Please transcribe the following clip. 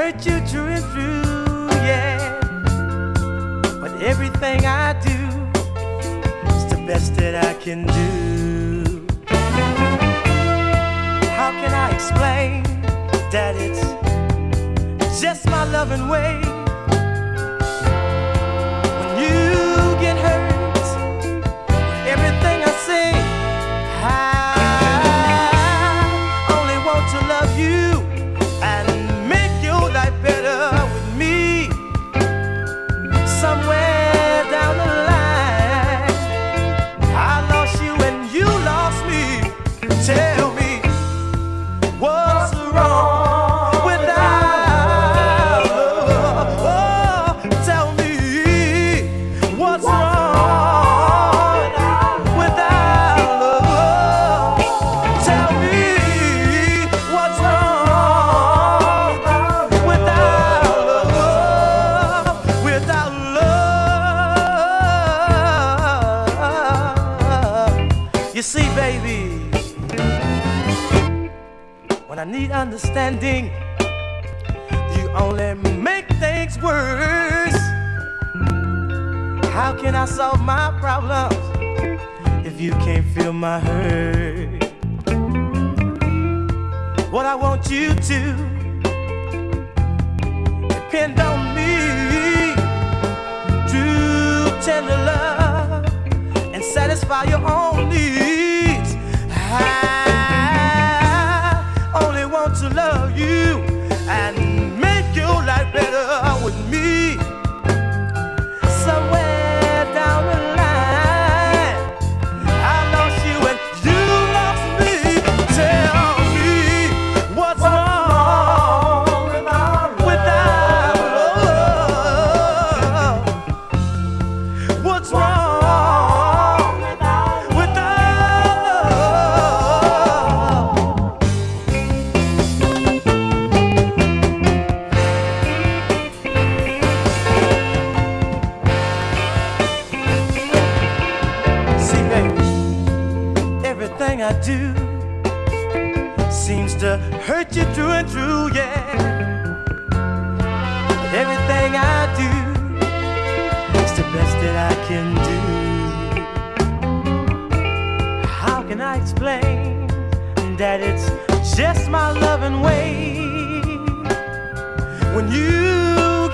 hurt you through and through, yeah. But everything I do is the best that I can do. How can I explain that it's just my loving way? Baby, when I need understanding, you only make things worse. How can I solve my problems if you can't feel my hurt? What I want you to depend on me to tender love and satisfy your own needs. And everything I do seems to hurt you through and through, yeah. But everything I do is the best that I can do. How can I explain that it's just my loving way? When you